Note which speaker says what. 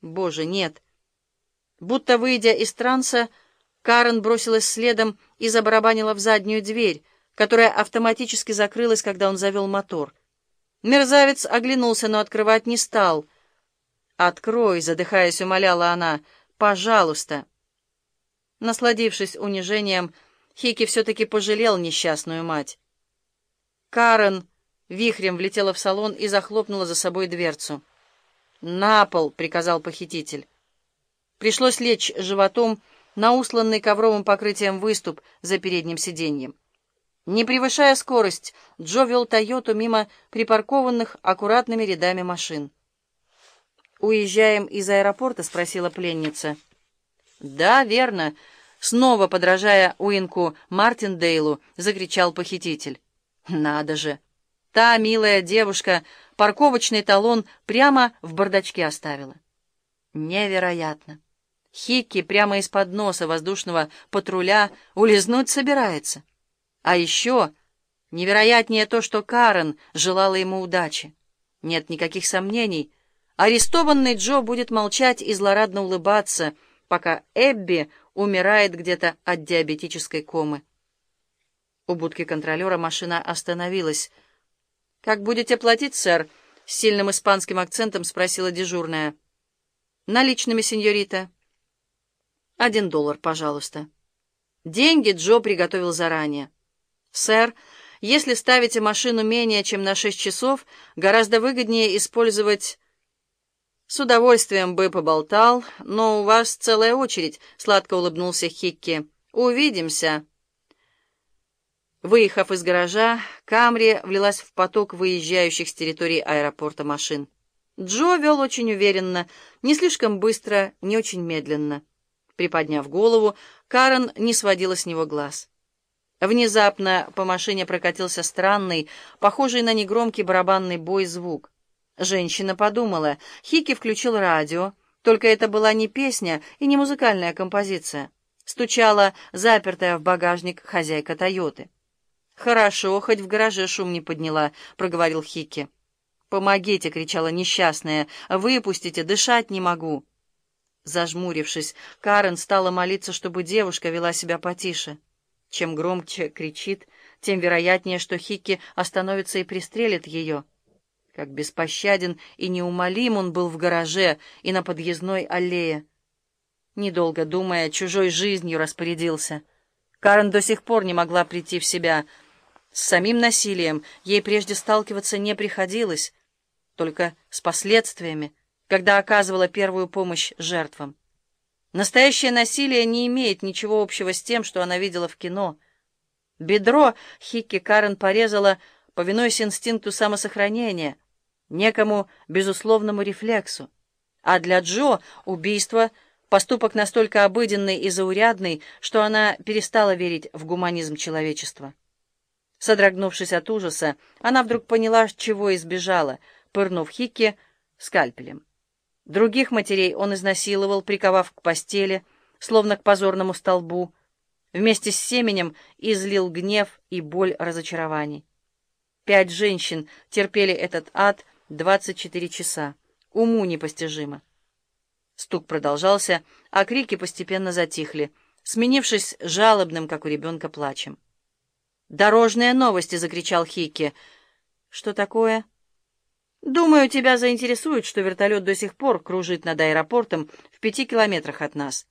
Speaker 1: Боже, нет. Будто выйдя из транса, Карен бросилась следом и забарабанила в заднюю дверь, которая автоматически закрылась, когда он завел мотор. Мерзавец оглянулся, но открывать не стал. «Открой», — задыхаясь, умоляла она, — «пожалуйста». Насладившись унижением, Хики все-таки пожалел несчастную мать. Карен вихрем влетела в салон и захлопнула за собой дверцу. «На пол!» — приказал похититель. Пришлось лечь животом на усланный ковровым покрытием выступ за передним сиденьем. Не превышая скорость, Джо вел «Тойоту» мимо припаркованных аккуратными рядами машин. «Уезжаем из аэропорта?» — спросила пленница. «Да, верно», — снова подражая Уинку Мартиндейлу, закричал похититель. «Надо же! Та милая девушка парковочный талон прямо в бардачке оставила». «Невероятно!» Хикки прямо из-под носа воздушного патруля улизнуть собирается. А еще невероятнее то, что Карен желала ему удачи. Нет никаких сомнений. Арестованный Джо будет молчать и злорадно улыбаться, пока Эбби умирает где-то от диабетической комы. У будки контролера машина остановилась. «Как будете платить, сэр?» — с сильным испанским акцентом спросила дежурная. «Наличными, сеньорита?» «Один доллар, пожалуйста». Деньги Джо приготовил заранее. «Сэр, если ставите машину менее чем на шесть часов, гораздо выгоднее использовать...» «С удовольствием бы поболтал, но у вас целая очередь», — сладко улыбнулся Хикки. «Увидимся». Выехав из гаража, Камри влилась в поток выезжающих с территории аэропорта машин. Джо вел очень уверенно, не слишком быстро, не очень медленно. Приподняв голову, Карен не сводила с него глаз. Внезапно по машине прокатился странный, похожий на негромкий барабанный бой звук. Женщина подумала, Хики включил радио, только это была не песня и не музыкальная композиция. Стучала запертая в багажник хозяйка «Тойоты». «Хорошо, хоть в гараже шум не подняла», — проговорил Хики. «Помогите!» — кричала несчастная. «Выпустите! Дышать не могу!» Зажмурившись, Карен стала молиться, чтобы девушка вела себя потише. Чем громче кричит, тем вероятнее, что Хикки остановится и пристрелит ее. Как беспощаден и неумолим он был в гараже и на подъездной аллее. Недолго думая, чужой жизнью распорядился. Карен до сих пор не могла прийти в себя. С самим насилием ей прежде сталкиваться не приходилось, только с последствиями, когда оказывала первую помощь жертвам. Настоящее насилие не имеет ничего общего с тем, что она видела в кино. Бедро Хикки Карен порезала, повинуясь инстинкту самосохранения, некому безусловному рефлексу. А для Джо убийство — поступок настолько обыденный и заурядный, что она перестала верить в гуманизм человечества. Содрогнувшись от ужаса, она вдруг поняла, чего избежала, пырнув Хикки скальпелем. Других матерей он изнасиловал, приковав к постели, словно к позорному столбу. Вместе с семенем излил гнев и боль разочарований. Пять женщин терпели этот ад 24 часа. Уму непостижимо. Стук продолжался, а крики постепенно затихли, сменившись жалобным, как у ребенка, плачем. «Дорожные новости!» — закричал Хикки. «Что такое?» «Думаю, тебя заинтересует, что вертолет до сих пор кружит над аэропортом в пяти километрах от нас».